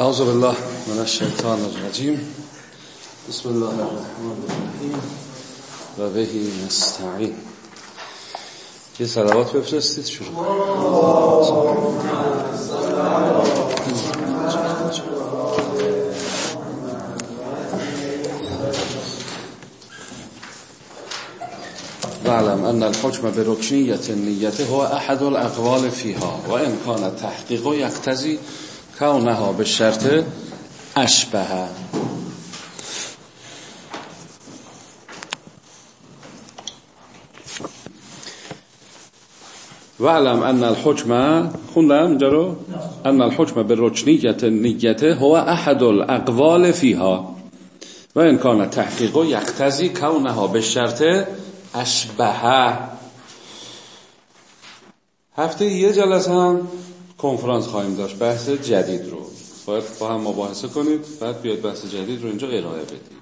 أعوذ بالله من الشیطان الرجیم. بسم الله الرحمن الرحیم و بهی نستعین. یه صلوات بفرستید شروع واعلم ان الحكم بركنية النية هو احد الاقوال فيها وان كان التحقيق يقتضي كونها بالشرط اشبه واعلم ان الحكم خوندم اینجا رو؟ ان الحكم بالركنية النية هو احد الاقوال فيها. و امکان تحقیق و یقتضی کونها به شرط اشبه هفته یه جلسه هم کنفرانس خواهیم داشت. بحث جدید رو. باید با هم مباحثه کنید. بعد بیاید بحث جدید رو اینجا ارائه بدید.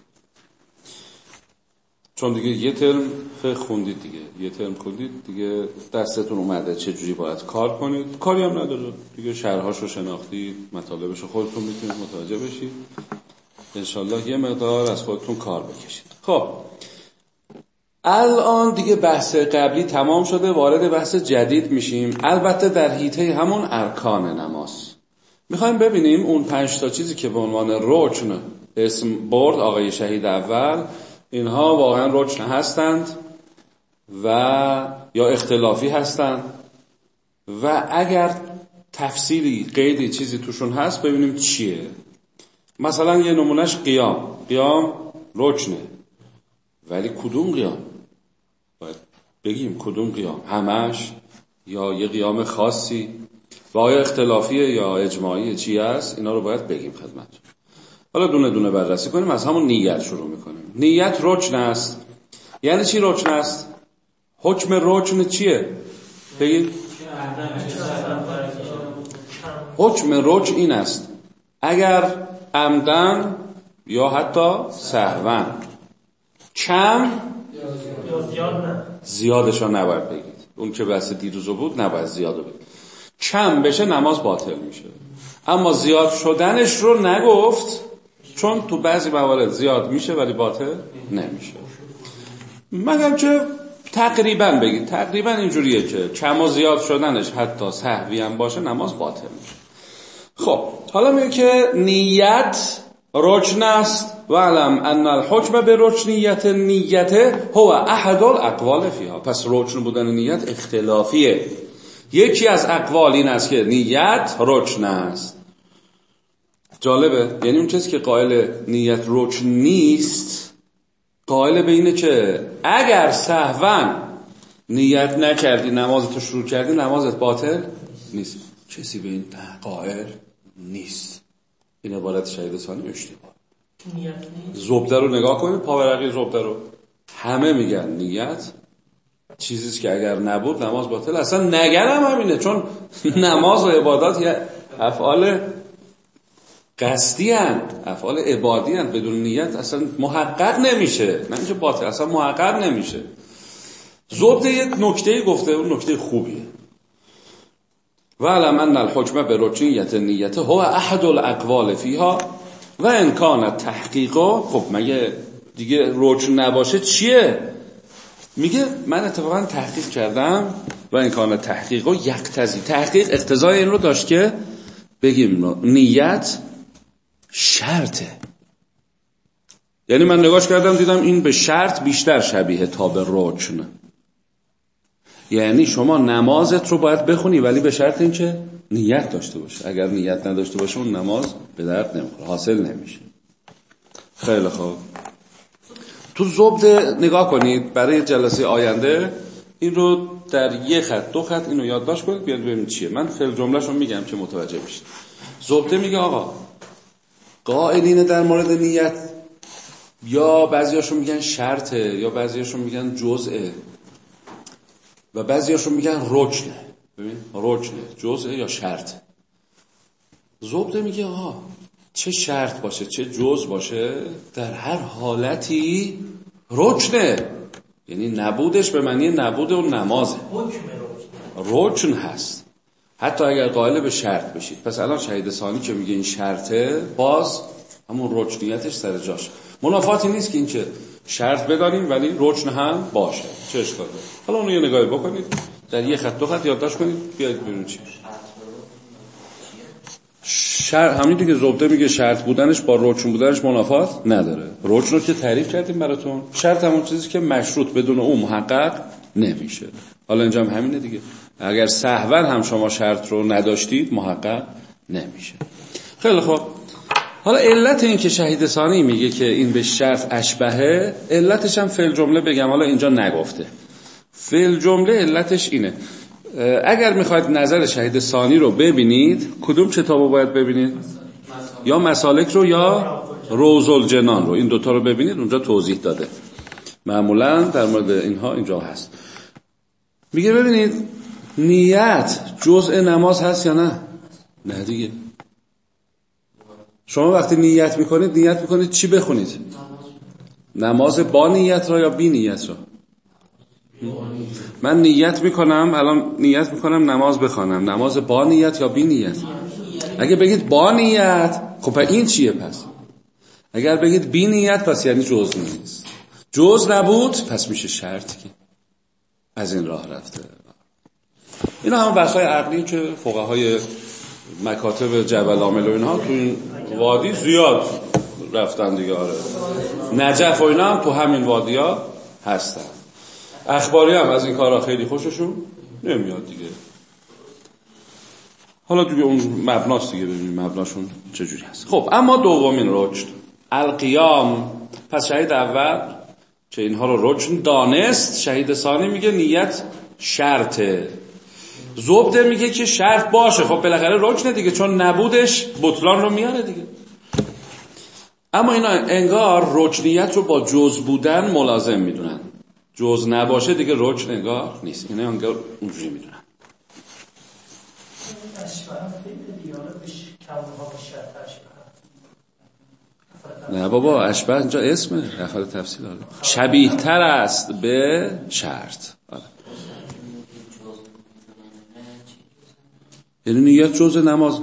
چون دیگه یه ترم فقه خوندید دیگه. یه ترم خوندید دیگه دستتون اومده. چه جوری باید کار کنید؟ کاری هم نداره. دیگه شرحاش رو شناختید مطالبش رو خودتون می‌تونید متوجه بشید. انشالله یه مقدار از خودتون کار بکشید. خب. الان دیگه بحث قبلی تمام شده وارد بحث جدید میشیم. البته در حیطه همون ارکان نماز. می‌خوایم ببینیم اون پنج تا چیزی که به عنوان رکن اسم برد آقای شهید اول اینها واقعا رکن هستند و یا اختلافی هستند. و اگر تفسیری قیدی چیزی توشون هست ببینیم چیه. مثلا یه نمونهش قیام. قیام رکنه. ولی کدوم قیام؟ باید بگیم کدوم قیام همش یا یه قیام خاصی؟ و آیا اختلافیه یا اجماعی چی است اینا رو باید بگیم خدمت حالا دونه دونه بررسی کنیم از همون نیت شروع می‌کنیم. نیت رکن است. یعنی چی رکن است؟ حکم رکن چیه؟ بگید حکم رکن این است. اگر عمدن یا حتی سهون. کم زیادش رو نباید بگید. اون که بحث دیروزو بود نباید زیاد بگید. کم بشه نماز باطل میشه. اما زیاد شدنش رو نگفت چون تو بعضی موارد زیاد میشه ولی باطل نمیشه. مگر که تقریبا بگید. تقریبا اینجوریه که کم و زیاد شدنش حتی صحوی هم باشه نماز باطل میشه. خب حالا میگه که نیت رکن است و علم ان الحکم به رکنیت نیت هو احد الاقوال فیها. پس رکن بودن نیت اختلافیه. یکی از اقوال این است که نیت رکن است جالبه. یعنی اون چیزی که قائل نیت رکن نیست قائل به اینه که اگر سهون نیت نکردی نمازتو شروع کردی نمازت باطل نیست. کسی به این قائل نیست. این عبارت شهید ثانی اشتباه. زبده رو نگاه کنید پاورقی زبده رو. همه میگن نیت. چیزیست که اگر نبود نماز باطل. اصلا نگرم همینه چون نماز و عبادات یه افعال قصدی هند افعال عبادی هند بدون نیت اصلا محقق نمیشه. نه اینکه باطل اصلا محقق نمیشه. زبده یک نکته گفته اون نکته خوبیه. و علم ان الحکم به رکنیت نیت هو احد الاقوال فیها و امکان تحقیق خب مگه دیگه رکن نباشه چیه؟ میگه من اتفاقا تحقیق کردم و امکان تحقیق و یقتضی. تحقیق اقتضای این رو داشت که بگیم نیت شرطه. یعنی من نگاش کردم دیدم این به شرط بیشتر شبیه تا به رکن یعنی شما نمازت رو باید بخونی ولی به شرط اینکه نیت داشته باشه اگر نیت نداشته باشه اون نماز به درد نمی‌خوره حاصل نمیشه. خیلی خوب. تو زبد نگاه کنید برای جلسه آینده این رو در یه خط دو خط اینو یادداشت کنید بیاد ببینید چیه. من فعل جملهشو میگم که متوجه بشید. زبده میگه آقا قائلین در مورد نیت یا بعضیاشون میگن شرطه یا بعضیاشون میگن جزءه. و بعضیاشون میگن رکنه ببین رکنه جزء یا شرط؟ زبده میگه آها. چه شرط باشه؟ چه جز باشه؟ در هر حالتی رکنه. یعنی نبودش به معنی نبود و نمازه. رکن. هست. حتی اگر قائل به شرط بشید. پس الان شهید ثانی که میگه این شرطه باز همون رکنیتش سر جاش. منافاتی نیست که این که شرط بدانیم ولی رکن هم باشه. چه اشکاله حالا اونو یه نگاهی بکنید. در یه خط دو خط یادداشت کنید. بیاید برون چی. شر... همین که زبده میگه شرط بودنش با رکن بودنش منافات نداره. رکن رو که تعریف کردیم براتون. شرط همون چیزی که مشروط بدون اون محقق نمیشه. حالا اینجا هم همینه دیگه. اگر سهوا هم شما شرط رو نداشتید محقق نمیشه. خیلی خوب. حالا علت این که شهید ثانی میگه که این به شرط اشبهه علتش هم فعل جمله بگم حالا اینجا نگفته. فعل جمله علتش اینه. اگر می‌خواید نظر شهید ثانی رو ببینید کدوم کتاب رو باید ببینید؟ یا مسالک رو یا روز الجنان رو. این دوتا رو ببینید اونجا توضیح داده. معمولا در مورد اینها اینجا هست. میگه ببینید نیت جزء نماز هست یا نه؟ نه دیگه. شما وقتی نیت می‌کنید نیت می‌کنید چی بخونید؟ نماز با نیت را یا بی نیت را؟ من نیت می‌کنم الان نیت می‌کنم نماز بخوانم. نماز با نیت یا بی نیت؟ اگه بگید با نیت خب این چیه پس؟ اگر بگید بی نیت پس یعنی جز نیست. جز نبود پس میشه شرط که از این راه رفته. اینا هم بحث های عقلی که های مکاتب جبل عامل و اینها تو این وادی زیاد رفتن دیگه آره. نجف و اینا هم تو همین وادی ها هستن. اخباری هم از این کارا خیلی خوششون نمیاد دیگه. حالا دیگه اون مبناست دیگه ببینیم مبناشون چجوری هست. خب اما دومین رجد القیام. پس شهید اول که اینها رو رجن دانست. شهید ثانی میگه نیت شرطه. زبده میگه که شرط باشه. خب بالاخره رکنه دیگه چون نبودش بطلان رو میاره دیگه. اما اینا انگار رکنیت رو با جز بودن ملازم می‌دونن. جز نباشه دیگه رکن انگار نیست. اینا انگار اونجوری می‌دونن. نه بابا اشبه اینجا اسمه. افعال تفصیل شبیه تر است به شرط. یعنی نیت جز نماز.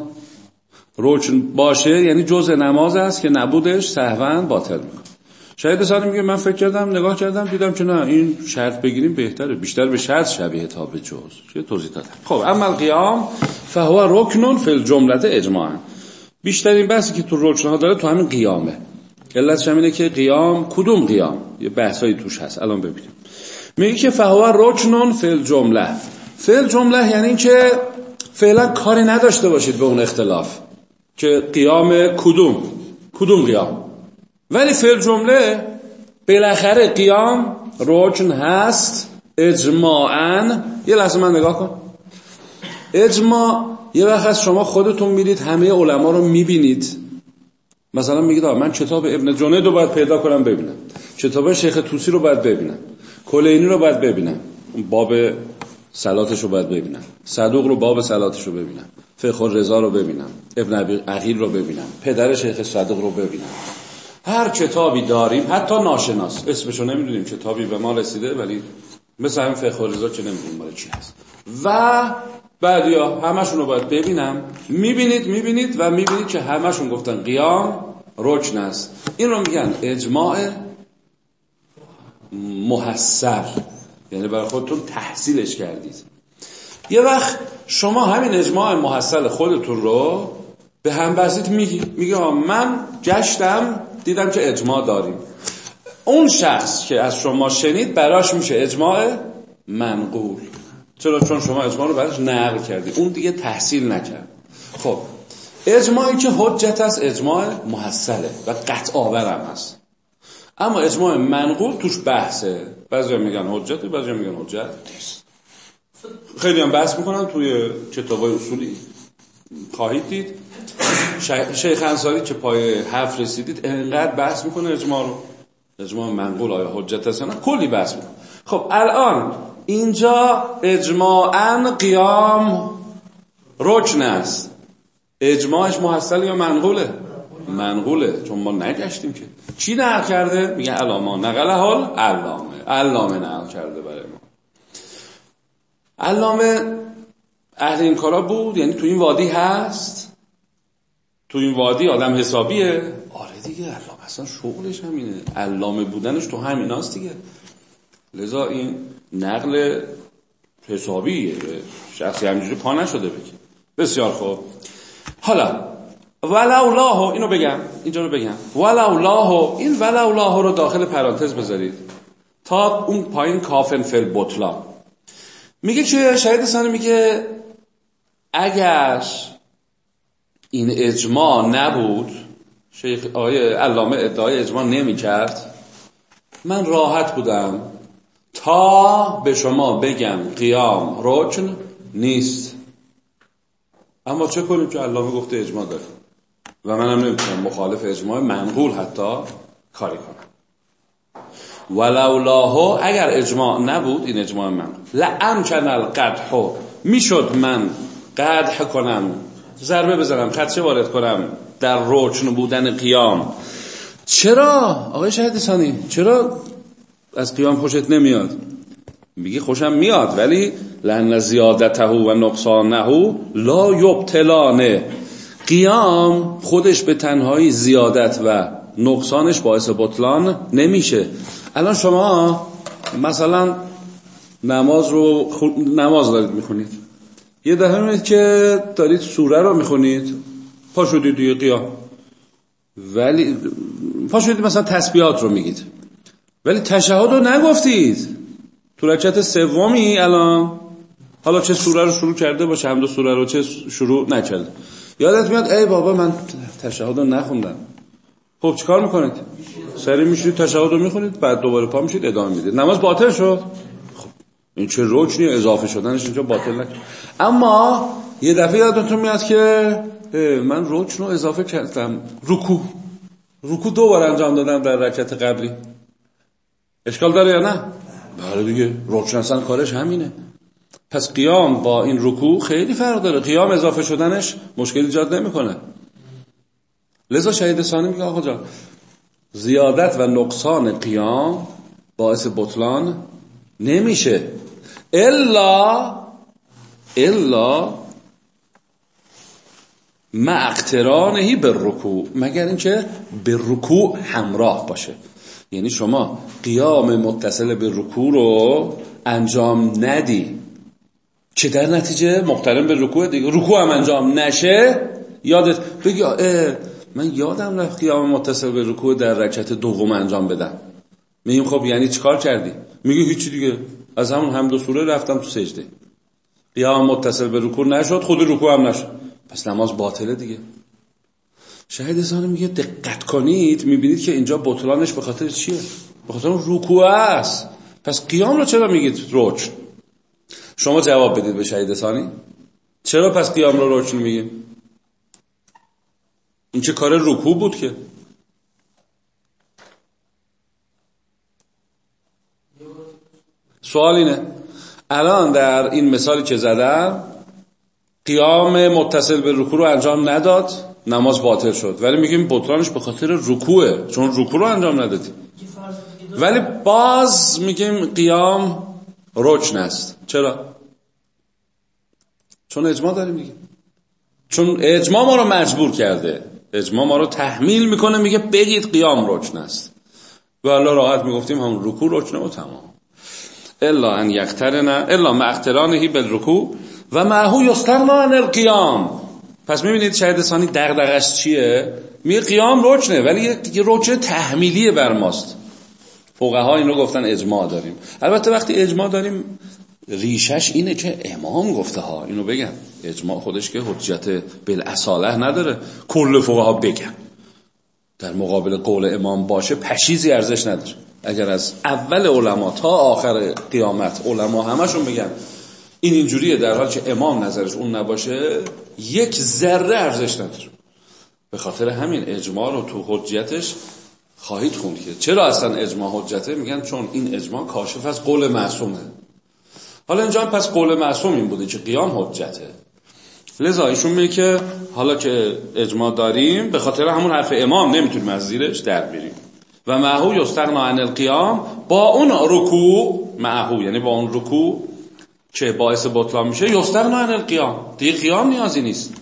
روچن باشه یعنی جز نماز است که نبودش سهوا باطل می‌کنه. شاید سالی میگه من فکر کردم نگاه کردم دیدم که نه این شرط بگیریم بهتره بیشتر به شرط شبیه تا به جز. چه توضیح دادم؟ خب اما القیام فهو رکنون فی الجمله اجماعا بیشترین بحثی که تو رکن ها داره تو همین قیامه. علتش اینه که قیام کدوم قیام؟ یه بحثایی توش هست. الان ببینیم. میگه که فهو رکنون فی الجمله فی الجمله یعنی که فعلا کاری نداشته باشید به اون اختلاف که قیام کدوم کدوم قیام. ولی فعل جمله بالاخره قیام رکن هست اجماعا. یه لحظه من نگاه کن. اجماع یه وقت از شما خودتون میرید همه علما رو می‌بینید. مثلا میگید من کتاب ابن جنید رو باید پیدا کنم ببینم. کتاب شیخ توسی رو باید ببینم. کلینی رو باید ببینم. باب سلاتش رو باید ببینم. صدوق رو باب سلاتش رو ببینم. فقه رضا رو ببینم. ابن عقیل رو ببینم. پدر شیخ صدوق رو ببینم. هر کتابی داریم حتی ناشناس. اسمشو نمی‌دونیم کتابی به ما رسیده ولی مثل همین فقه رضا که نمی‌دونیم مال چی هست. و بعدیا همشون رو باید ببینم. می‌بینید می‌بینید و می‌بینید که همشون گفتن قیام رکن است. این رو میگن اجماع محسر. یعنی برای خودتون تحصیلش کردید. یه وقت شما همین اجماع محصل خودتون رو به هم بسید میگی میگه من گشتم دیدم که اجماع داریم. اون شخص که از شما شنید براش میشه اجماع منقول. چرا؟ چون شما اجماع رو براش نقل کردی. اون دیگه تحصیل نکرد. خب اجماعی که حجت است اجماع محصله و قطع آورم است. اما اجماع منقول توش بحثه. بعضی میگن حجت بعضی میگن حجت نیست. خیلی هم بحث می‌کنن توی کتاب اصولی. خواهید دید؟ شیخ انصاری که پای هفت رسیدید انقدر بحث می‌کنه اجماع رو. اجماع منقول آیا حجت هست نه؟ کلی بحث می‌کنه. خب الان اینجا اجماعا قیام رکن است. اجماعش محصل یا منقوله؟ منقوله چون ما نگشتیم که. چی نقل کرده؟ میگه علاما نقل حال علامه. علامه نقل کرده برای ما. علامه اهل این کارا بود یعنی تو این وادی هست. تو این وادی آدم حسابیه. آره دیگه علامه اصلا شغلش همینه. علامه بودنش تو همیناست دیگه. لذا این نقل حسابیه. شخصی همینجوری پا نشده بگی بسیار خوب. حالا ولولاه اینو بگم اینجا رو بگم. ولولاه این ولولاه رو داخل پرانتز بذارید. تا اون پایین کافن فل بطلا میگه چه شهید سانه میگه اگر این اجماع نبود شیخ آقای علامه ادعای اجماع نمی کرد من راحت بودم تا به شما بگم قیام رکن نیست. اما چه کنیم که علامه گفته اجماع داره؟ و منم نمی‌تونم مخالف اجماع منقول حتی کاری کنم. ولولاه اگر اجماع نبود این اجماع من. لامکن القدح. می‌شد من قدح کنم ضربه بزنم خدشه وارد کنم در روچن بودن قیام. چرا؟ آقای شهید ثانی چرا از قیام خوشت نمیاد؟ میگی خوشم میاد ولی لان زیادته و نقصانه لا یبتلانه. قیام خودش به تنهایی زیادت و نقصانش باعث بطلان نمیشه. الان شما مثلا نماز رو نماز دارید می‌خونید. یه دفعه می‌بینید که دارید سوره رو می‌خونید. پا شدید قیام. ولی پا شدید مثلا تسبیحات رو میگید. ولی تشهد رو نگفتید. تو رکعت سومی الان حالا چه سوره رو شروع کرده باشه هم دو سوره رو چه شروع نکرده. یادت میاد؟ ای بابا من تشهد رو نخوندم. خب چیکار می‌کنید؟ سری میشید تشهد رو می‌خونید بعد دوباره پا میشید ادامه می‌دید. نماز باطل شد. خب این چه رکنی اضافه شدنش اینجا باطل نکرد. اما یه دفعه یادتون میاد که من رکن رو اضافه کردم. رکو رکو دو بار انجام دادم در رکعت قبلی. اشکال داره یا نه؟ بله دیگه. رکن اصلا کارش همینه. پس قیام با این رکوع خیلی فرق داره. قیام اضافه شدنش مشکل ایجاد نمی‌کنه. لذا شهید ثانی میگه آقا جان زیادت و نقصان قیام باعث بطلان نمیشه. الا الا مع اقترانهی به رکوع. مگر اینکه به رکوع همراه باشه. یعنی شما قیام متصل به رکوع رو انجام ندی. که در نتیجه؟ مقترن به رکوع دیگه. رکوع هم انجام نشه. یادت بگی من یادم رفت قیام متصل به رکوع در رکعت دوم انجام بدم. میگیم خب یعنی چیکار کردی؟ میگه هیچی دیگه. از همون هم دو سوره رفتم تو سجده. قیام متصل به رکوع نشد خود رکوع هم نشد. پس نماز باطله دیگه. شهید زانه میگه دقت کنید می‌بینید که اینجا بطلانش به خاطر چیه؟ به خاطر رکوع است. پس قیام رو چرا میگید روچ شما جواب بدید به شهید ثانی. چرا پس قیام رو روچن میگیم؟ این چه کار رکوع بود که؟ سوال اینه. الان در این مثالی که زدم قیام متصل به رکوع رو انجام نداد نماز باطل شد. ولی میگیم بطلانش به خاطر رکوعه. چون رکوع رو انجام ندادی ولی باز میگیم قیام رکن است. چرا؟ چون اجماع داریم میگیم. چون اجماع ما رو مجبور کرده. اجماع ما رو تحمیل می‌کنه میگه بگید قیام رکن است. و الله راحت می‌گفتیم هم رکوع رکنه و تمام. الا ان یقترنا الا مع بالرکوع و معهو یستغنا عن القیام. پس می‌بینید شاید ثانی دغدغش چیه؟ میگه قیام رکنه ولی یه رکن تحمیلی بر ماست. فقها اینو گفتن اجماع داریم. البته وقتی اجماع داریم ریشش اینه که امام گفته ها اینو بگم. اجماع خودش که حجت بالاصاله نداره. کل فقها بگن در مقابل قول امام باشه پشیزی ارزش نداره. اگر از اول علما تا آخر قیامت علما همشون بگن این اینجوریه در حال که امام نظرش اون نباشه یک ذره ارزش نداره. به خاطر همین اجماع رو تو حجتش خواهید خوند که چرا اصلا اجماع حجته؟ میگن چون این اجماع کاشف از قول معصومه. حالا اینجا پس قول معصوم این بوده که قیام حجته. لذا ایشون میگه که حالا که اجماع داریم به خاطر همون حرف امام نمی‌تونیم از زیرش در بیریم و معهو یستغنا عن القیام با اون رکوع معهو یعنی با اون رکوع که باعث بطلان میشه یستغنا عن القیام. دیگه قیام نیازی نیست.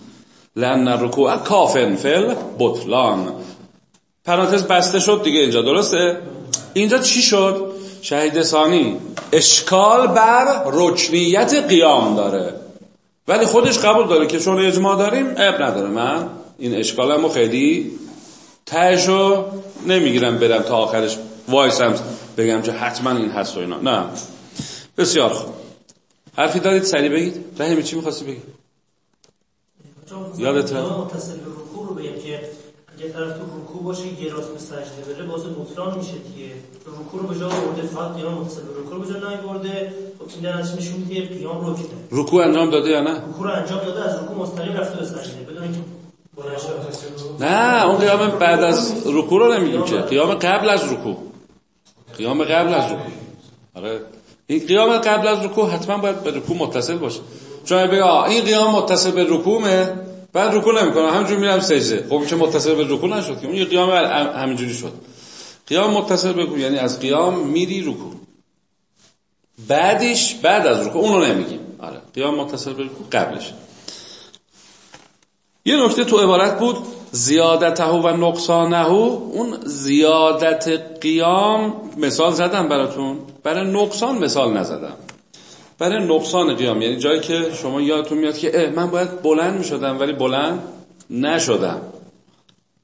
لن رکوع کافن فل بطلان پرانتز بسته شد دیگه اینجا درسته؟ اینجا چی شد؟ شهید ثانی. اشکال بر رکنیت قیام داره. ولی خودش قبول داره که چون اجماع داریم اب نداره. من این اشکالمو خیلی تهشو نمی‌گیرم برم تا آخرش وایسم بگم که حتما این هست و اینا. نه. بسیار خوب. حرفی دارید؟ سریع بگید. رحیمی چی می‌خواستی بگید یادت رو اگه طرف تو رکوع باشه یه راست به سجده بره باز بطلان میشه دیگه. رکوع رو به جا آورده فقط قیام متصل به رکوع رو به جا نیورده. خب این در نتیجه نشون میده قیام رکنه رکوع انجام داده یا نه؟ رکوع رو انجام داده از رکوع مستقیم رفته به سجده. بدون اینکه. نه اون قیام بعد از رکوع رو نمیگیم که. قیام قبل از رکوع. قیام قبل از رکوع. آره. این قیام قبل از رکوع حتما باید به رکوع متصل باشه. چون بگه این قیام متصل به رکوعه بعد رکوع نمی‌کنه همینجور میرم سجده. خب چه متصل به رکوع نشد که؟ اون یه قیام همینجوری شد. قیام متصل به یعنی از قیام میری رکوع. بعدش بعد از رکوع. اونو نمیگیم. آره. قیام متصل به رکوع قبلش. یه نکته تو عبارت بود. زیادته و نقصانه. اون زیادت قیام مثال زدم براتون. برای نقصان مثال نزدم. برای نقصان قیام یعنی جایی که شما یادتون میاد که اه من باید بلند می شدم ولی بلند نشدم.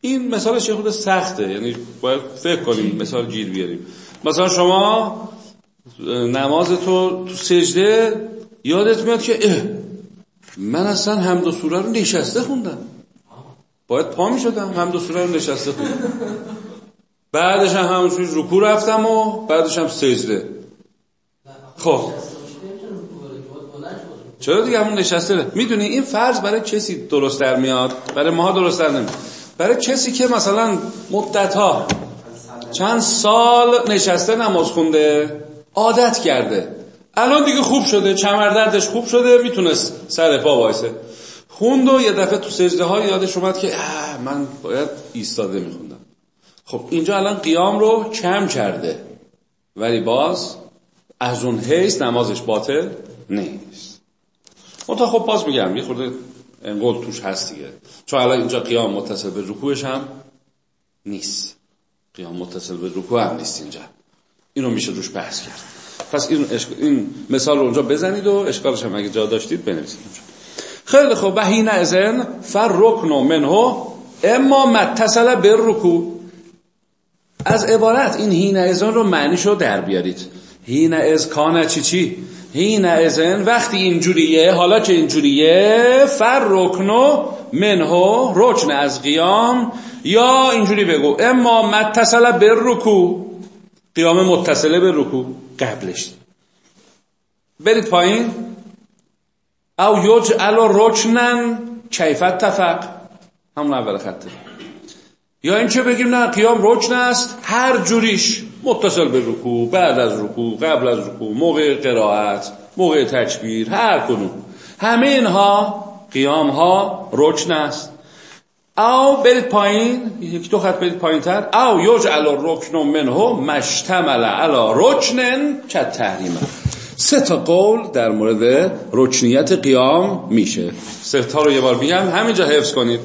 این مثالش یه خود سخته. یعنی باید فکر کنیم مثال گیر بیاریم. مثلا شما نماز تو تو سجده یادت میاد که اه من اصلا حمد و سوره رو نشسته خوندم. باید پا می شدم حمد و سوره رو نشسته خوندم. بعدش هم همونجوری رکوع رفتم و بعدش هم سجده. خب. چرا دیگه همون نشسته؟ می‌دونی این فرض برای کسی درست در میاد؟ برای ماها درست در نمیاد. برای کسی که مثلا مدت ها چند سال نشسته نماز خونده عادت کرده. الان دیگه خوب شده چمردردش خوب شده می‌تونست سر پا وایسه. خوند و یه دفعه تو سجده های یادش اومد که من باید ایستاده میخوندم. خب اینجا الان قیام رو کم کرده. ولی باز از اون حیث نمازش باطل نیست. منتها خب باز میگم یه خورده انقل توش هست دیگه. چون الان اینجا قیام متصل به رکوعش هم نیست. قیام متصل به رکوع هم نیست اینجا. اینو میشه روش بحث کرد. پس این, این مثال رو اونجا بزنید و اشکالش هم اگه جا داشتید بنویسید خیلی خوب. و هین ازن فر رکن منه اما متصل به رکوع. از عبارت این هین ازن رو معنیشو در بیارید. هین از کانه چی چی؟ هین ازن وقتی اینجوریه حالا که اینجوریه فر رکنو منهو رکن از قیام یا اینجوری بگو اما متصل به رکوع. قیام متصله به رکوع قبلش. برید پایین. او یجعل رکنن کیفت تفق همون اول خطه. یا این چه بگیم نه قیام رکن است هر جوریش. متصل به رکوع بعد از رکوع قبل از رکوع موقع قرائت موقع تکبیر هر کنون. همه اینها قیام ها رکن است. او برید پایین یک دو خط برید پایین تر او یجعل رکن منه مشتمل علی رکنن که تحریمه سه تا قول در مورد رکنیت قیام میشه. سه تا رو یه بار میگم همینجا حفظ کنید.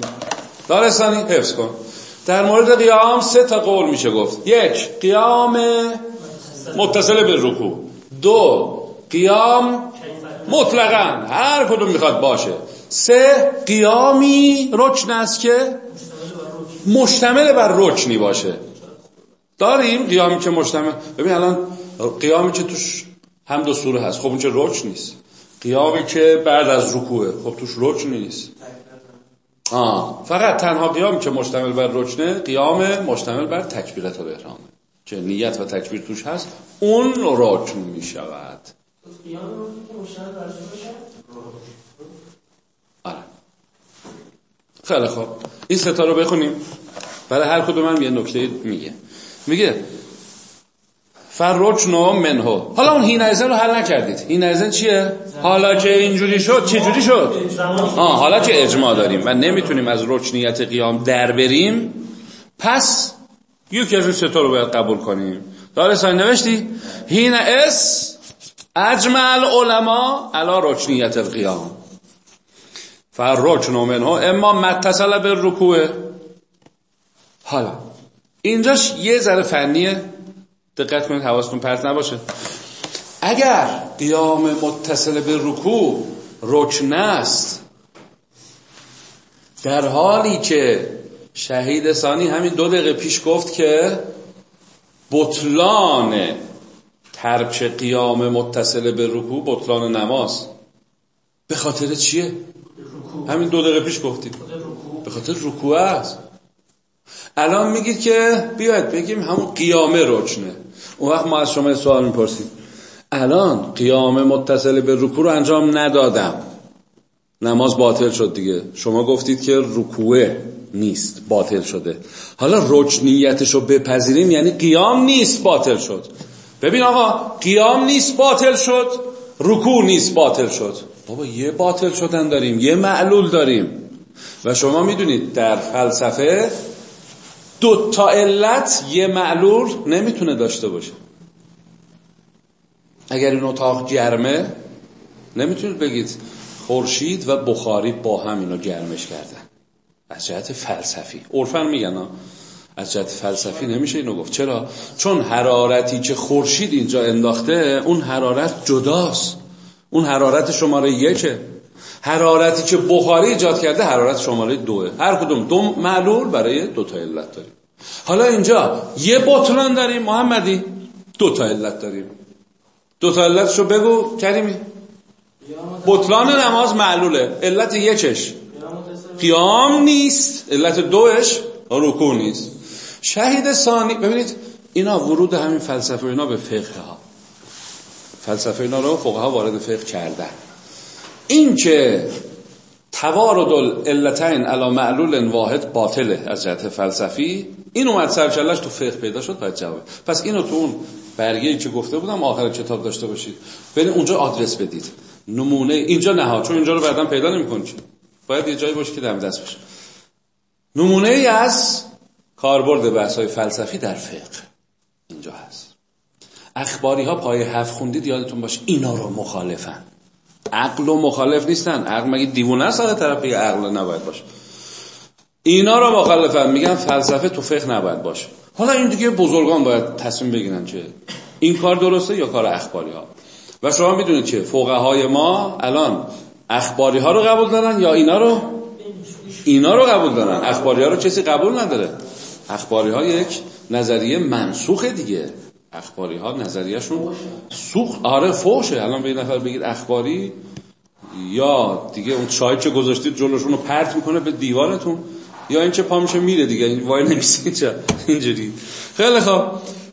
دارستانی حفظ کن. در مورد قیام سه تا قول میشه گفت. یک قیام متصل به رکوع. دو قیام مطلقا. هر کدوم می‌خواد باشه. سه قیامی رکن است که مشتمل بر رکنی باشه. داریم قیامی که مشتمل. ببین الان قیامی که توش هم دو سوره هست. خب اون چه رکن نیست. قیامی که بعد از رکوعه. خب توش رکن نیست. آه. فقط تنها قیامی که مشتمل بر رکنه قیام مشتمل بر تکبیرت و احرامه. که نیت و تکبیر توش هست اون رکن می شود آره. خیلی خوب. این ستا رو بخونیم. برای هر کدوم هم یه نکته میگه. میگه فررچنو منهو حالا اون هینایزن رو حل نکردید. هینایزن چیه؟ حالا که اینجوری شد چه جوری شد؟ آه حالا که اجماع داریم و نمی‌تونیم از رکنیت قیام در بریم پس یکی از این رو باید قبول کنیم. داره سای نوشتی؟ هین اس اجمع العلماء علی رکنیت القیام. فررکن منه اما متصل به رکوع. حالا اینجاش یه ذره فنیه. دقت کنید حواستون پرت نباشه. اگر قیام متصل به رکوع رکن است در حالی که شهید ثانی همین دو دقیقه پیش گفت که بطلان ترک قیام متصل به رکوع بطلان نماز به خاطر چیه؟ همین دو دقیقه پیش گفتیم به خاطر رکوع است. الان میگید که بیاید بگیم همون قیامه رکنه. اون وقت ما از شما سوال می‌پرسیم. الان قیام متصل به رکوع رو انجام ندادم. نماز باطل شد دیگه. شما گفتید که رکوعه نیست باطل شده. حالا رکنیتش رو بپذیریم یعنی قیام نیست باطل شد. ببین آقا قیام نیست باطل شد. رکوع نیست باطل شد. بابا یه باطل شدن داریم یه معلول داریم. و شما می‌دونید در فلسفه دو تا علت یه معلول نمی‌تونه داشته باشه. اگر این اتاق گرمه نمی‌تونید بگید خورشید و بخاری با هم اینو گرمش کردن. از جهت فلسفی. عرفا میگن از جهت فلسفی نمیشه اینو گفت. چرا؟ چون حرارتی که خورشید اینجا انداخته اون حرارت جداست. اون حرارت شماره یکه. حرارتی که بخاری ایجاد کرده حرارت شماره دوه هر کدوم دو معلول برای دو تا علت داریم. حالا اینجا یه بطلان داریم محمدی. دو تا علت داریم. دو تا علتشو بگو کریمی. بطلان نماز معلوله. علت یکش قیام نیست. علت دوش رکوع نیست. شهید ثانی ببینید اینا ورود همین فلسفه اینا به فقه ها فلسفه اینا رو فقها وارد فقه کردن. این که توارد علتین علی معلول واحد باطله از جهت فلسفی این اومد سرچلش تو فقه پیدا شد باید جواب پس اینو تو اون برگه که گفته بودم آخر کتاب داشته باشید. برید اونجا آدرس بدید. نمونه اینجا نه چون اینجا رو بعدا پیدا نمی‌کنی. باید یه جایی باشه که دم دست باشه نمونه ای از کاربرد بحث های فلسفی در فقه. اینجا هست. اخباری ها پای هفت خوندید یادتون باشه اینا رو مخالفن. عقل و مخالف نیستن. عقل مگه دیوونه است طرف یه عقل نباید باشه. اینا رو مخالفن. میگن فلسفه تو فقه نباید باشه. حالا این دیگه بزرگان باید تصمیم بگیرن چه این کار درسته یا کار اخباری ها و شما می‌دونید چه های ما الان اخباری ها رو قبول دارن یا اینا رو؟ اینا رو قبول دارن. اخباری ها رو کسی قبول نداره. اخباری ها یک نظریه منسوخه دیگه. اخباری ها نظریهشون سوخ آره فوشه. الان به این نفر بگید اخباری. یا دیگه اون چای که گذاشتید جلوشون رو پرت می‌کنه به دیوارتون. یا این چه پا میشه میره دیگه. وای نمیسید اینجوری. خیلی خوب.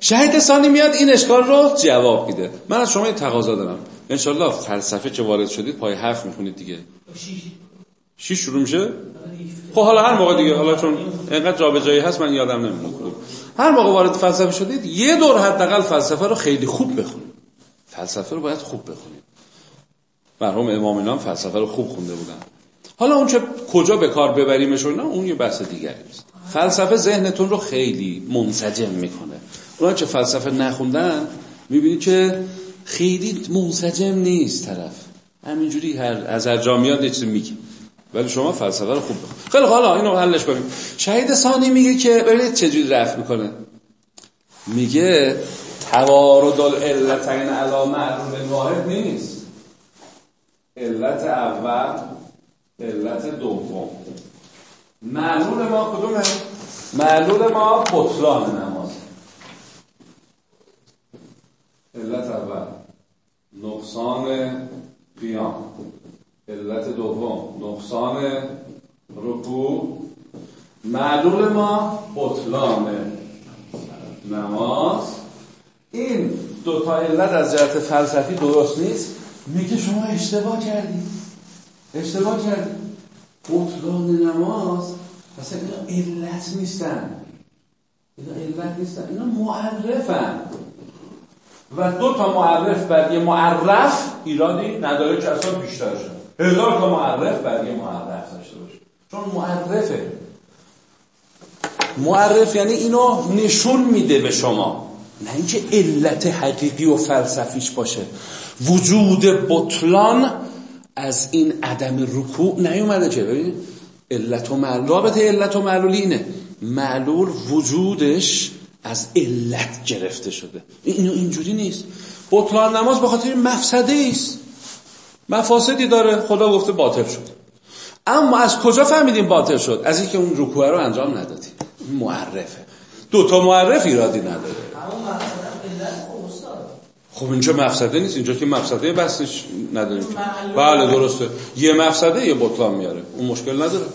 شهید ثانی میاد این اشکال رو جواب میده. من از شما این تقاضا دارم. انشالله فلسفه که وارد شدید پای هفت می‌خونید دیگه. شیش شروع میشه؟ خب حالا هر موقع دیگه. حالا چون اینقدر جابجایی هست من یادم نمیاد هر موقع وارد فلسفه شدید یه دور حداقل فلسفه رو خیلی خوب بخونید. فلسفه رو باید خوب بخونید. مرحوم امام اینا فلسفه رو خوب خونده بودن. حالا اون چه کجا به کار ببریمش نه اون یه بحث دیگری است. فلسفه ذهنتون رو خیلی منسجم می‌کنه. اونا چه فلسفه نخوندن می‌بینید که خیلی منسجم نیست طرف. همینجوری هر از هر جا میاد یه چیزی میگه. ولی شما فلسفه رو خوب بخونید خیلی حالا اینو حلش کنیم. شهید ثانی میگه که ببینید چجوری رفت می‌کنه. میگه توارد العلتین علی معلوم واحد نیست. علت اول علت دوم. معلول ما کدومه؟ معلول ما بطلان نماز. علت اول نقصان قیام. علت دوم. نقصان رکوع. معلول ما بطلان نماز. این دو تا علت از جهت فلسفی درست نیست. میگه شما اشتباه کردید اشتباه کردید بطلان نماز. مثلا اینا علت نیستن. اینا علت نیستن. اینا معرفن. و دو تا معرف بر یه معرف ایرادی نداره که اصلا بیشتر شد. هزار تا معرف بر یه معرف داشته باشه. چون معرفه معرف یعنی اینو نشون میده به شما. نه اینکه علت حقیقی و فلسفیش باشه. وجود بطلان از این عدم رکوع نیومده چه؟ ببین علت و معلول. رابطه علت و معلولی اینه. معلول وجودش از علت گرفته شده. اینو اینجوری نیست. بطلان نماز به خاطر مفسده است مفاسدی داره خدا گفته باطل شد. اما از کجا فهمیدیم باطل شد؟ از اینکه اون رکوع رو انجام ندادی معرفه. دو تا معرف ایرادی نداره. خب اینجا مفسده نیست اینجا که مفسده بسش نداریم. بله درسته. یه مفسده یه بطلان میاره. اون مشکل نداره.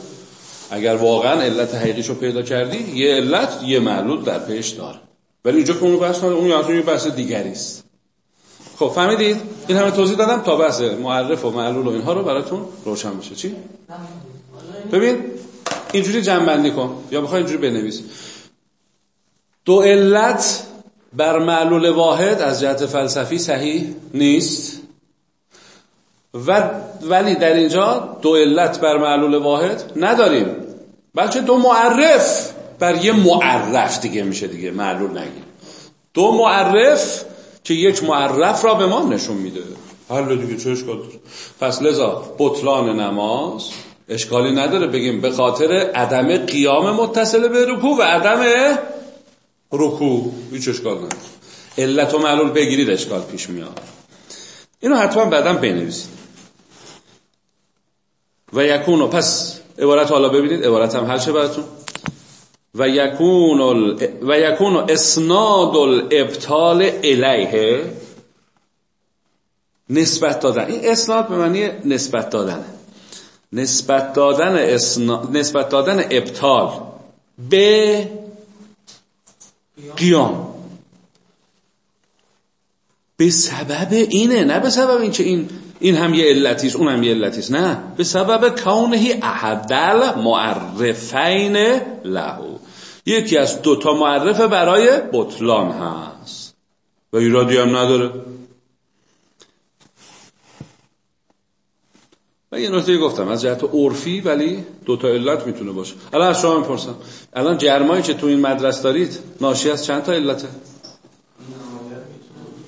اگر واقعا علت حقیقیشو پیدا کردی یه علت یه معلول در پیش داره. ولی اینجا که اونو بحث نداره اون یه بحث دیگری است. خب فهمیدید؟ این همه توضیح دادم تا بحث معرف و معلول و اینها رو براتون روشن بشه. چی؟ ببین اینجوری جنبندی کن یا بخوای اینجوری بنویس. دو علت بر معلول واحد از جهت فلسفی صحیح نیست. و ولی در اینجا دو علت بر معلول واحد نداریم. بلکه دو معرف بر یه معرف دیگه میشه دیگه معلول نگیم. دو معرف که یک معرف را به ما نشون میده. حالا دیگه چه اشکال داره؟ پس لذا بطلان نماز اشکالی نداره. بگیم به خاطر عدم قیام متصل به رکوع و عدم رکوع. هیچ اشکال نداره. علت و معلول بگیرید اشکال پیش میاد. اینو حتما بعدا بنویسید. و یکونو پس عبارت حالا ببینید. عبارت هم حل شه براتون. و یکون و یکون اسناد الابطال الیه نسبت دادن. این اسناد به معنی نسبت دادن. نسبت دادن اسناد نسبت دادن ابطال به قیام. به سبب اینه نه به سبب اینکه این این هم یه علتی است اون هم یه علتی نه. به سبب کونه احدل معرفین لهو یکی از دو تا معرفه برای بطلان هست. و ایرادی هم نداره. و یه نکته گفتم از جهت عرفی ولی دو تا علت می‌تونه باشه. الان از شما می‌پرسم. الان جرمایی که تو این مدرسه دارید ناشی از چند تا علته؟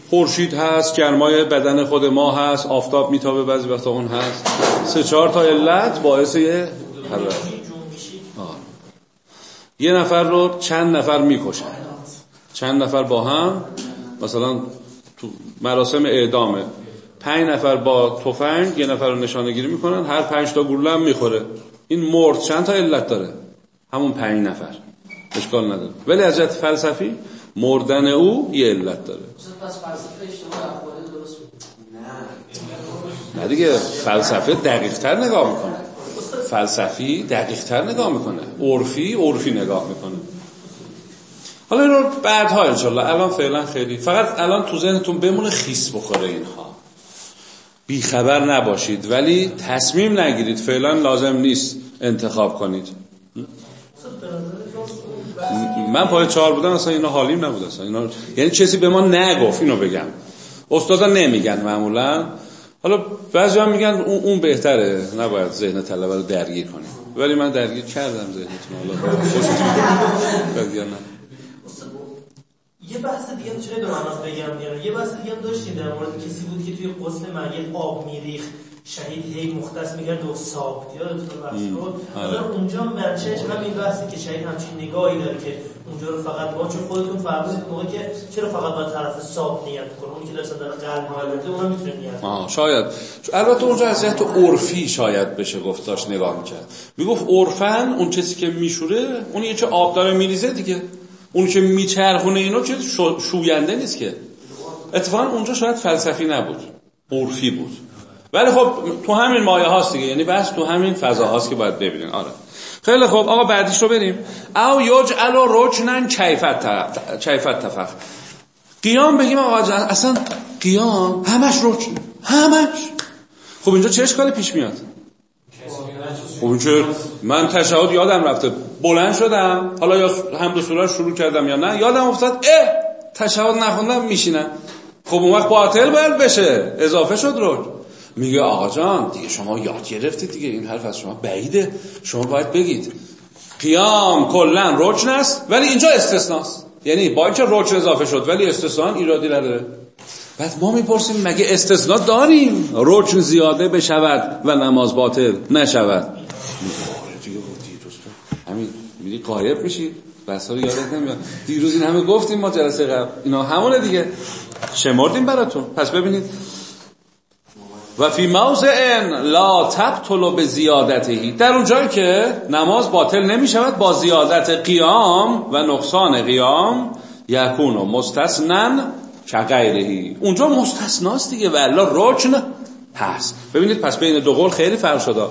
خورشید هست گرمای بدن خود ما هست آفتاب میتابه بعضی وقتا اون هست. سه چهار تا علت باعث یه یه نفر رو چند نفر می‌کشن؟ چند نفر با هم؟ مثلا تو مراسم اعدامه. پنج نفر با تفنگ یه نفر رو نشانه گیری می‌کنن هر پنج تا گلوله هم می‌خوره. این مرد چند تا علت داره؟ همون پنج نفر. اشکال نداره. ولی از جهت فلسفی مردن او یه علت داره. نه. دیگه فلسفه دقیق تر نگاه می‌کنه. فلسفی دقیق تر نگاه می‌کنه. عرفی عرفی نگاه می‌کنه. حالا این رو بعدها انشالله الان فعلا خیلی فقط الان تو ذهنتون بمونه خیس بخوره اینها. بیخبر نباشید. ولی تصمیم نگیرید. فعلا لازم نیست انتخاب کنید. من پای چهار بودم اصلا اینا حالیم نبود اصلا. اینا یعنی چیزی به ما نگفت اینو بگم. استادا نمیگن معمولا. حالا بعضی هم میگن اون, اون بهتره نباید ذهن طلبه رو درگیر کنیم ولی من درگیر کردم ذهنتون حالا نه؟ یه بحث دیگه چه دو بگم؟ یعنی یه بحث دیگه هم داشتیم در مورد کسی بود که توی غسل میت آب میریخت. شهید هی مختص میگرد و ساب یادتون بحث رو آره. اونجا مرچش همین بحثی که شهید همچین نگاهی داره که اونجا رو فقط با چون خودتون فرمودید موقع که چرا فقط با طرف ساب نیت کنه؟ اونی که داشت در قلب حالته اونم می‌تونه نیت شاید. البته اونجا از جهت عرفی شاید بشه گفت نگاه می‌کرد. می‌گفت عرفن اون چیزی که میشوره اون یه چه آب داره میریزه دیگه. اون که میچرخونه اینو چه شوینده نیست که. اتفاقا اونجا شاید فلسفی نبود. عرفی بود. ولی خب تو همین مایه هاست دیگه. یعنی بس تو همین فضا هاست که باید ببینین. آره. خیلی خب آقا بعدیش رو بریم. او یجعل رجنن کیفت تفق قیام بگیم آقا اصلا قیام همش رجن همش. خب اینجا چه اشکالی پیش میاد؟ خب اینجا من تشهد یادم رفته. بلند شدم. حالا یا حمد سوره شروع کردم یا نه. یادم افتاد. اه! تشهد نخوندم میشینم. خب اون وقت باطل باید بشه. اضافه شد رجن میگه آقا جان دیگه شما یاد گرفتید دیگه این حرف از شما بعیده. شما باید بگید. قیام کلا رکن است ولی اینجا استثناست. یعنی با اینکه رکن اضافه شد ولی استثنا ایرادی نداره. بعد ما می‌پرسیم مگه استثناء داریم؟ رکن زیاده بشود و نماز باطل نشود. همین میری قایب میشی؟ بس رو یادت نمیاد. دیروز این همه گفتیم ما جلسه قبل. اینا همونه دیگه. شمردیم براتون. پس ببینید. و فی موضع لا تبطل به زیادتهی. در اون جایی که نماز باطل نمی شود با زیادت قیام و نقصان قیام یکون و مستثنن کغیرهی. اونجا مستثناست دیگه و الا رکن هست. ببینید پس بین دو قول خیلی فرق شده.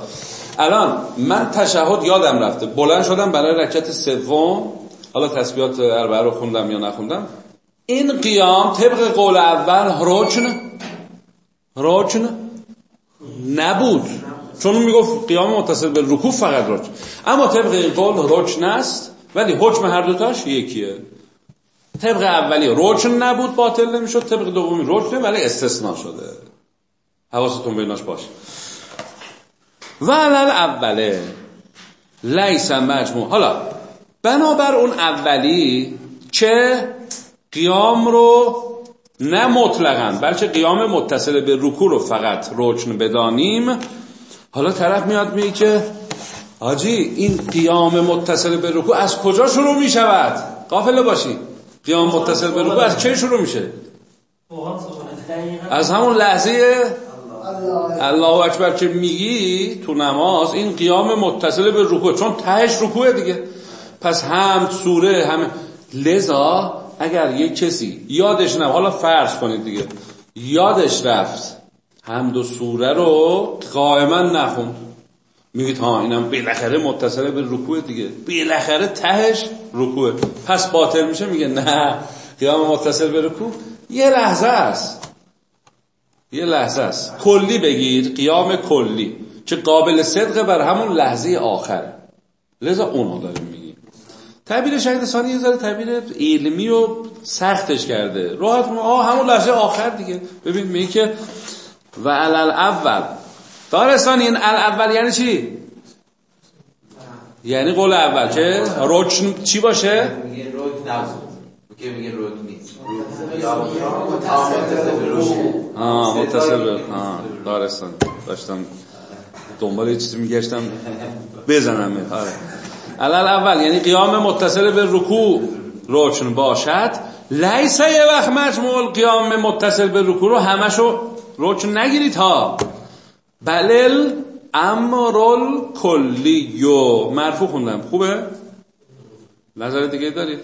الان من تشهد یادم رفته. بلند شدم برای رکعت سوم. حالا تسبیحات اربعه رو خوندم یا نخوندم. این قیام طبق قول اول رکن. رکن. نبود. چون می‌گفت قیام متصل به رکوع فقط رکن. اما طبق این قول رکن است ولی حکم هر دوتاش یکیه. طبق اولی رکن نبود باطل نمی‌شد. طبق دومی رکن ولی استثناء شده. حواستون به ایناش باشه. و اوله. لیس مجموع. حالا بنابر اون اولی که قیام رو نه مطلقا بلکه قیام متصل به رکوع رو فقط رکن بدانیم. حالا طرف میاد میگه که آجی این قیام متصل به رکوع از کجا شروع می شود قافله باشی. قیام متصل به رکوع از چه شروع میشه؟ از همون لحظه الله اکبر که میگی تو نماز این قیام متصل به رکوع چون تهش رکوعه دیگه. پس هم سوره هم لذا اگر یک کسی یادش نه حالا فرض کنید دیگه یادش رفت هم دو سوره رو قائما نخوند. میگید ها اینم بالاخره متصل به رکوع دیگه. بالاخره تهش رکوع پس باطل میشه میگه نه قیام متصل به رکوع یه لحظه است. یه لحظه است. کلی بگیر قیام کلی که قابل صدق بر همون لحظه آخر لذا اونو داریم تعبیر شهید ثانی یه ذره تعبیر علمی و سختش کرده. راحت آه همون لحظه آخر دیگه. ببین میگه که و علل اول دارستان این اول یعنی چی؟ یعنی قول اول که رکن چی باشه؟ میگه رکن نبود میگه رکن نیست. آه متصل. به آه دارستان داشتم دنبال یه چیزی میگشتم. بزنم. آره. علل اول یعنی قیام متصل به رکوع رکن باشد. لیسه یه وقت مجموع قیام متصل به رکوع رو همشو رکن نگیرید ها. بلل امرال کلیو مرفوع خوندم. خوبه؟ نظر دیگه دارید؟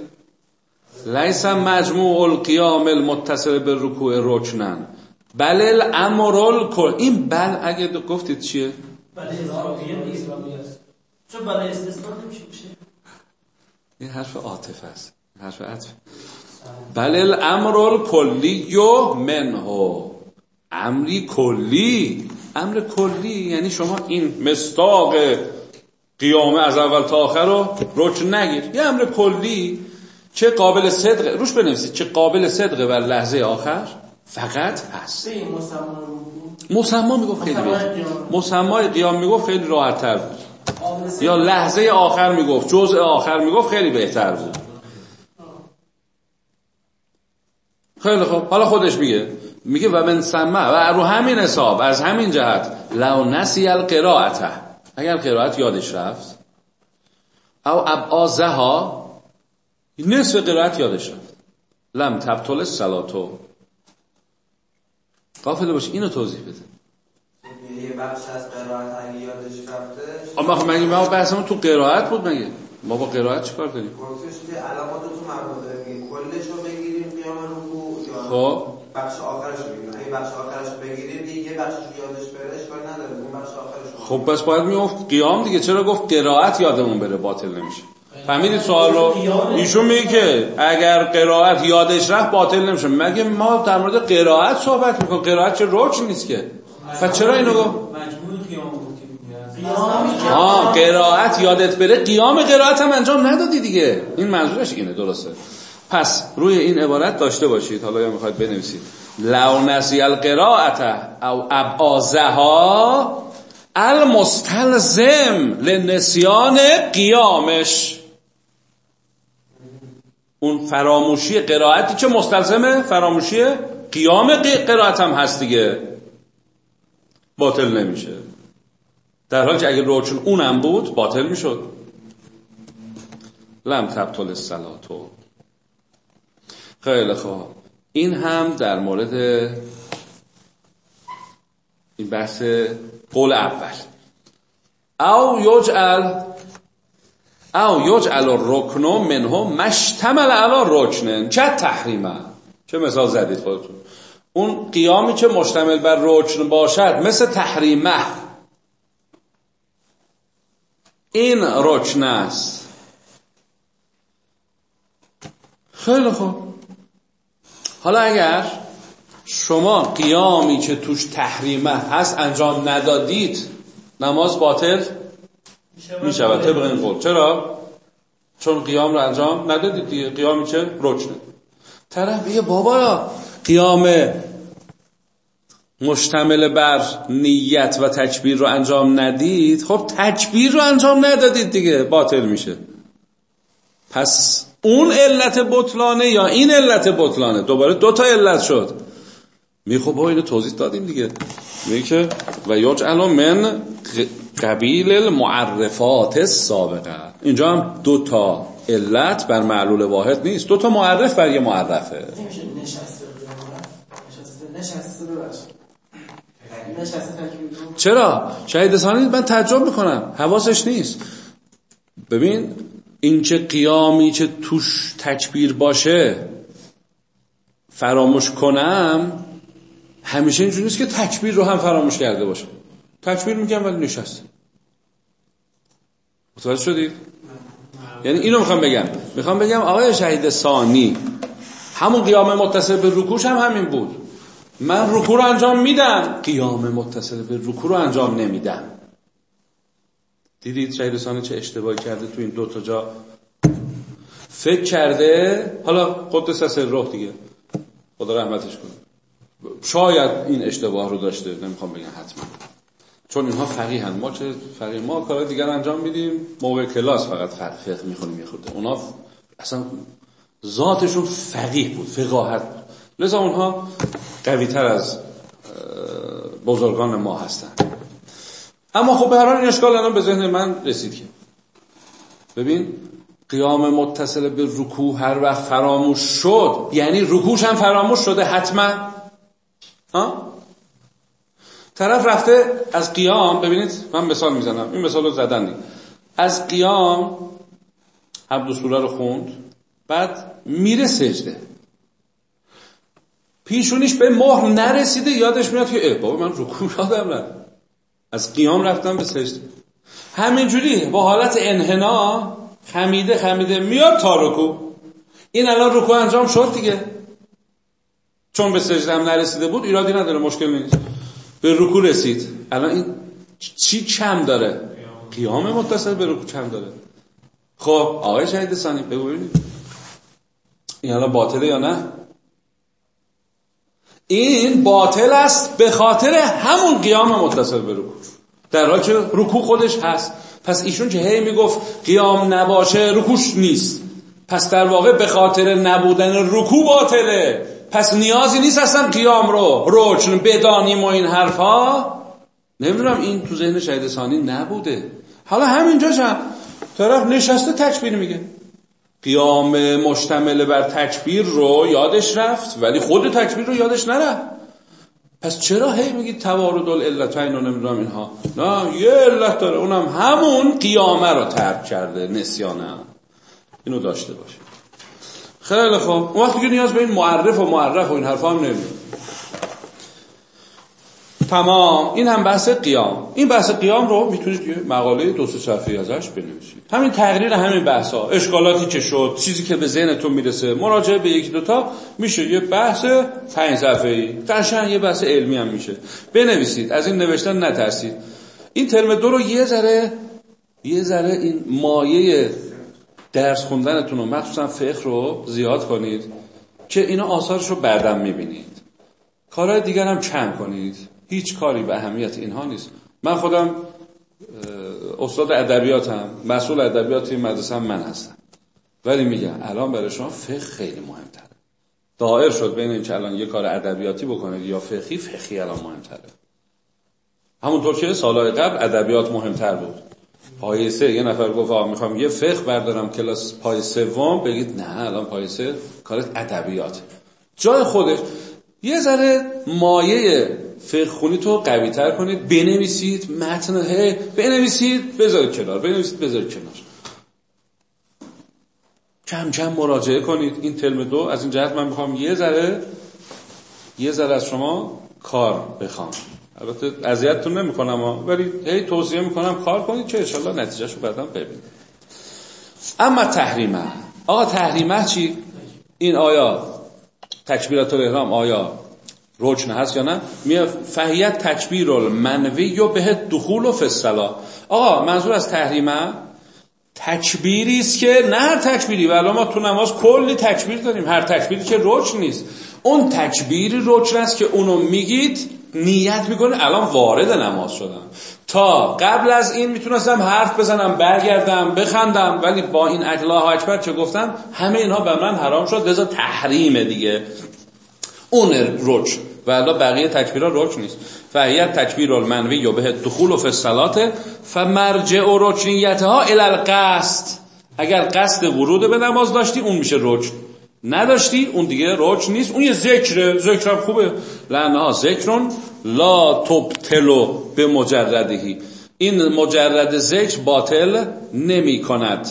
لیس مجموع القیام المتصل به رکوع رکنن بل الامر کل این بل اگه گفتید چیه؟ اضافیه چون بله استثناء نمیشه؟ این حرف عاطفه است. حرف عطف. بل الامر کلی منه. امری کلی. امر کلی یعنی شما این مستاق قیامه از اول تا آخر رو رکن نگیر. یه امر کلی چه قابل صدق؟ روش بنویسید. چه قابل صدق بر لحظه آخر؟ فقط هست. مسما می‌گفت خیلی بهتر. مسمای قیام می‌گفت خیلی راحت تر بود. یا لحظه آخر می‌گفت جزء آخر می‌گفت خیلی بهتر بود. خیلی خب حالا خودش میگه میگه و من سمع و رو همین حساب از همین جهت لو نسی القراءته. اگر قرائت یادش رفت او ابعازه ها نصف قرائت یادش رفت. لم تبطل سلاتو قافل باش اینو توضیح بده. یه بخش از قرائت اگه یادش رفته اما خب مگه ما بحثمون تو قرائت بود مگه؟ ما با قرائت چیکار داریم گفتش که علامات تو مربوطه کلش رو بگیریم قیام رکوع یا خب. بخش آخرش رو بگیریم. اگه بخش آخرش رو بگیریم دیگه بخشش یادش بره اشکال نداره. اون بخش آخرش رو خب پس باید می‌گفت قیام دیگه. چرا گفت قرائت یادمون بره باطل نمیشه؟ فهمیدید سوال رو؟ ایشون میگه که اگر قرائت یادش رفت باطل نمیشه. مگه ما در مورد قرائت صحبت می‌کنیم؟ قرائت چه روچ نیست که؟ پس چرا اینو گفت؟ مجموع قیام ها قرائت یادت بره قیام قرائت هم انجام ندادی دیگه. این منظورش اینه درسته. پس روی این عبارت داشته باشید. حالا یا می‌خواید بنویسید. لو نسی القرائت او ابعازها المستلزم لنسیان قیامش. اون فراموشی قرائتی چه مستلزمه؟ فراموشی قیام قرائت هم هست دیگه. باطل نمیشه. در حالی که اگه روچن اونم بود باطل می‌شد. لم تبطل الصلاتو خیلی خوب. این هم در مورد این بحث قول اول. او یجعل او یجعل رکنو منه مشتمل علا رکنن چه تحریمه؟ چه مثال زدید خودتون؟ اون قیامی که مشتمل بر رکن باشد مثل تحریمه این رکن است. خیلی خوب. حالا اگر شما قیامی که توش تحریمه هست انجام ندادید نماز باطل می شود طبق این قول. چرا؟ چون قیام رو انجام ندادید دیگه. قیامی که رکنه طرف بگه بابا قیام مشتمل بر نیت و تکبیر رو انجام ندید خب تکبیر رو انجام ندادید دیگه باطل میشه. پس اون علت بطلانه یا این علت بطلانه؟ دوباره دو تا علت شد. می خب با اینو توضیح دادیم دیگه. میگه که و الان من قبیل المعرفات سابقه اینجا هم دو تا علت بر معلول واحد نیست. دو تا معرف بر یه معرفه. چرا؟ شهید ثانی من تعجب می‌کنم. حواسش نیست. ببین این چه قیامی چه توش تکبیر باشه فراموش کنم همیشه اینجوری نیست که تکبیر رو هم فراموش کرده باشه. تکبیر میگم ولی نشسته متوجه شدید؟ یعنی اینو می‌خوام بگم. می‌خوام بگم آقای شهید ثانی همون قیام متصل به رکوش هم همین بود. من رکوع رو انجام میدم. قیام متصل به رکوع رو انجام نمیدم. دیدید شهید ثانی چه اشتباهی کرده تو این دو تا جا. فکر کرده حالا قدس از روح دیگه. خدا رحمتش کنه. شاید این اشتباه رو داشته نمی‌خوام بگم حتما. چون اینها فقیه هن. ما چه فقیه؟ ما کار دیگر انجام میدیم. موقع کلاس فقط فقه می‌خونیم میخورده اونا اصلا ذاتشون فقیه بود فقاهت بود. لذا اونها قوی تر از بزرگان ما هستن. اما خب به هر حال این اشکال الان به ذهن من رسید که. ببین قیام متصل به رکوع هر وقت فراموش شد یعنی رکوعش هم فراموش شده حتما. ها؟ طرف رفته از قیام ببینید من مثال می‌زنم این مثال رو زدن از قیام عبد رو خوند بعد میره سجده. پیشونیش به مهر نرسیده یادش میاد که بابا من رکوع یادم رفت از قیام رفتم به سجده. همینجوری با حالت انحنا خمیده خمیده میاد تا رکوع. این الان رکوع انجام شد دیگه. چون به سجده نرسیده بود ایرادی نداره مشکل نیست. به رکوع رسید. الان این چی کم داره؟ قیام متصل به رکوع کم داره. خب آقای شهید ثانی بگویید این الان باطله یا نه؟ این باطل است به خاطر همون قیام متصل به رکوع. در حالی که رکوع خودش هست. پس ایشون که هی می‌گفت قیام نباشه رکوش نیست. پس در واقع به خاطر نبودن رکوع باطله. پس نیازی نیست اصلا قیام رو رکن بدانیم و این حرفا. نمی‌دونم این تو ذهن شهید ثانی نبوده. حالا همینجاش هم طرف نشسته تکبیر میگه. قیام مشتمل بر تکبیر رو یادش رفت ولی خود تکبیر رو یادش نرفت. پس چرا هی میگی توارد العلتین و نمی‌دونم اینها؟ نه یه علت داره. اونم همون قیامه رو ترک کرده نسیانه. اینو داشته باشه خیلی خوب. اون وقتی که نیاز به این معرف و معرف و این حرفا هم نمید تمام. این هم بحث قیام. این بحث قیام رو می‌تونید یه مقاله دو سه صفحه‌ای ازش بنویسید. همین تقریر همین بحث ها اشکالاتی که شد چیزی که به ذهنتون می‌رسه. مراجعه به یکی دوتا میشه یه بحث پنج صفحه‌ای. قشنگ یه بحث علمی هم میشه. بنویسید. از این نوشتن نترسید. این ترم دو رو یه ذره یه ذره این مایه درس خوندنتون رو مخصوصا فقه رو زیاد کنید که اینا آثارش رو بعدم می‌بینید. کارهای دیگر هم کم کنید. هیچ کاری به اهمیت اینها نیست. من خودم استاد ادبیاتم مسئول ادبیات این مدرسه من هستم. ولی میگم الان برای شما فقه خیلی مهمتره. دائر شد بین این الان یه کار ادبیاتی بکنید یا فقهی فقهی الان مهمتره. همونطور که سالهای قبل ادبیات مهمتر بود. پایه سه یه نفر گفت آقا می‌خوام یه فقه بردارم کلاس پای سوم. بگید نه الان پای سه کار ادبیات جای خودش یه ذره مایه فقه خونی تو قوی تر کنید. بنویسید. متن هی بنویسید. بذارید کنار. بنویسید. بذارید کنار. کم کم مراجعه کنید. این ترم دو. از این جهت من می‌خوام یه ذره یه ذره از شما کار بخوام. البته اذیتتون نمی‌کنم ولی هی توصیه می‌کنم کار کنید که انشالله نتیجهشو بعدا ببینید. اما تحریمه آقا تحریمه چی؟ این آیا. تکبیرات الاحرام آیا. رکن هست یا نه؟ میاد فهیت تکبیر المنوی یا به دخول و فصلا آقا منظور از تحریمه تکبیری است که نه هر تکبیری. ولی ما تو نماز کلی تکبیر داریم. هر تکبیری که رکن نیست. اون تکبیری رکن است که اونو میگید نیت می‌کنه. الان وارد نماز شدم. تا قبل از این می‌تونستم حرف بزنم برگردم بخندم ولی با این الله اکبر چه گفتم همه اینها به من حرام شد. لذا تحریمه دیگه. اون رکن. و بقیه تکبیرها رکن نیست. فهیت تکبیر المنوی یا به دخول و فصلات فمرجع و رکنیت ها الالقصد اگر قصد ورود به نماز داشتی اون میشه رکن. نداشتی اون دیگه رکن نیست. اون یه ذکره. ذکرم خوبه. لعنها ذکرون. لا تبتلو به مجردهی این مجرد ذکر باطل نمی کند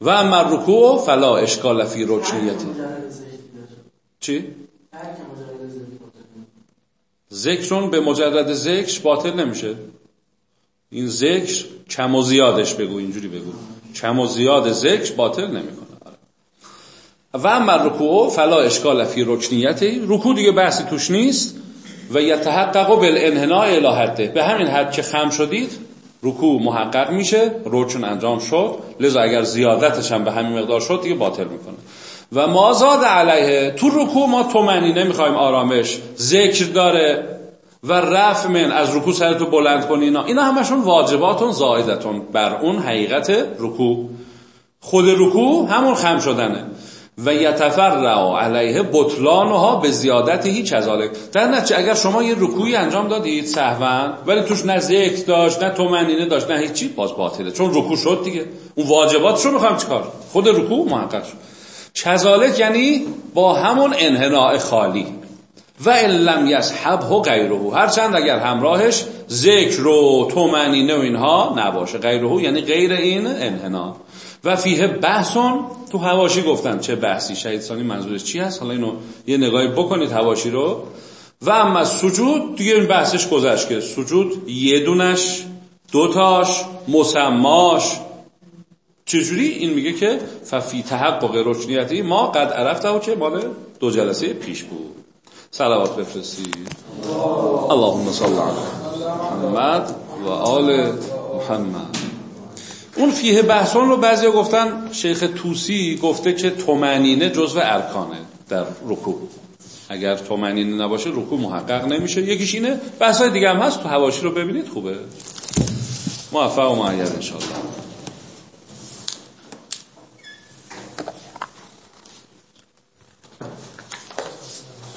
و اما رکوع فلا اشکال فی رکنیتی چی؟ ذکرون به مجرد ذکر باطل نمیشه. این ذکر کم و زیادش بگو اینجوری بگو. کم و زیاد ذکر باطل نمی‌کنه. و اما رکوع فلا اشکال فی رکنیتی رکوع دیگه بحثی توش نیست. و یتحقق بالانحناء الی به همین حد که خم شدید رکوع محقق میشه. رکن انجام شد. لذا اگر زیادتش هم به همین مقدار شد دیگه باطل می‌کنه. و ما زاد علیه تو رکوع ما تومنی نمی‌خوایم آرامش ذکر داره و رفع من از رکوع سرتو بلند کنی اینا. اینا همشون واجباتون زایدتون بر اون حقیقت رکوع. خود رکوع همون خم شدنه. و یتفرع علیه بطلانها به زیادت هیچ از در نتیجه اگر شما یه رکوعی انجام دادید سهوا ولی توش نه ذکر داشت نه تومنینه داشت نه هیچی باز باطله. چون رکوع شد دیگه. اون واجباتشو می‌خوام چیکار خود رکوع محقق شد. کذالک یعنی با همون انحناء خالی. و لم یصحبه غیره. هرچند اگر همراهش ذکر و تومنینه و اینها نباشه. غیره یعنی غیر این انحنا و فیه بحثون تو هواشی گفتن چه بحثی؟ شهید ثانی منظورش چی هست؟ حالا اینو یه نگاهی بکنید هواشی رو. و اما سجود دیگه این بحثش گذشت که سجود یه دونش دوتاش مسماش چجوری؟ این میگه که ففی تحقق رکنیتی ما قد عرفته که مال دو جلسه پیش بود. صلوات بفرستید. اللهم صل علی محمد و آل محمد. اون فیه بحثان رو بعضی گفتن شیخ توسی گفته که تومنینه جزو ارکانه در رکوع. اگر تومنینه نباشه رکوع محقق نمیشه. یکیش اینه بحثای دیگه هم هست. تو هواشی رو ببینید خوبه. موفق و معید انشاءالله.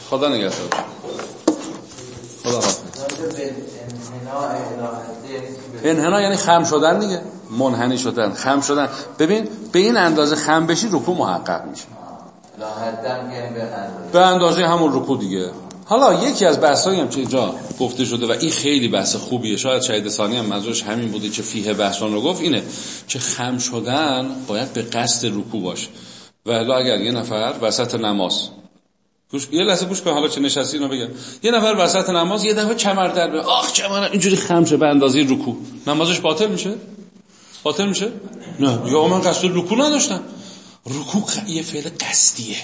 خدا نگهدار. خدا حافظ. انحنا یعنی خم شدن دیگه. منحنی شدن خم شدن. ببین به این اندازه خم بشی رکوع محقق میشه به اندازه همون رکوع دیگه. حالا یکی از بحثایی هم که اینجا گفته شده و این خیلی بحث خوبیه. شاید شهید ثانی هم منظورش همین بوده که فیه بحثان رو گفت اینه که خم شدن باید به قصد رکوع باشه. و اگر یه نفر وسط نماز گوش یه لحظه گوش کن حالا چه نشستی اینو بگم. یه نفر وسط نماز یه دفعه کمر در به آخ کمر اینجوری خم شه به اندازه رکوع. نمازش باطل میشه؟ باطل میشه؟ نه. یا من قصد رکوع نداشتم. رکوع یه فعل قصدیه.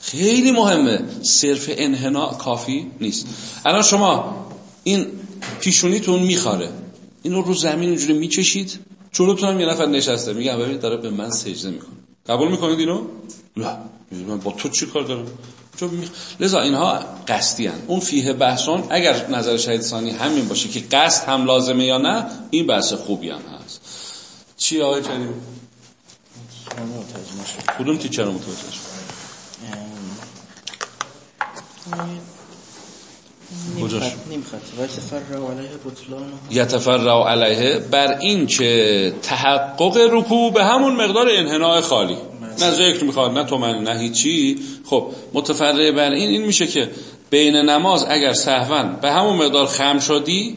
خیلی مهمه. صرف انحنا کافی نیست. الان شما این پیشونیتون میخاره. اینو رو زمین اینجوری میچشید. جلوتون هم یه نفر نشسته. میگه ببین داره به من سجده می‌کنه. قبول می‌کنید اینو؟ نه. من با تو چی کار دارم؟ چون لذا اینها قصدی هن. اون فیه بحثون اگر نظر شهید ثانی همین باشه که قصد هم لازمه یا نه این بحث خوبی هم هست. چی آقای کریم؟ کدوم تیچر رو متوجه شد بطلان یتفرع علیه بر این که تحقق رکوع به همون مقدار انحناء خالی. نه ذکر می‌خواد نه تومن نه هیچی. خب متفرع بر این این میشه که بین نماز اگر سهوا به همون مقدار خم شدی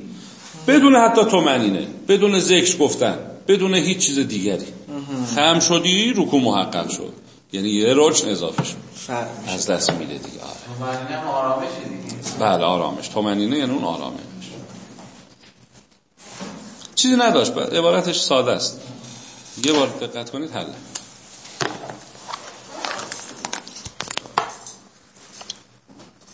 بدون حتی تومنینه بدون ذکر گفتن بدون هیچ چیز دیگری. خم شدی رکوع محقق شد. یعنی یه رکن اضافه شد. از دست میده دیگه. آره. هم آرامش دیگه. بله آرامش. تومنینه یعنی اون آرامش. چیزی نداشت عبارتش ساده است. یه بار دقت کنید حله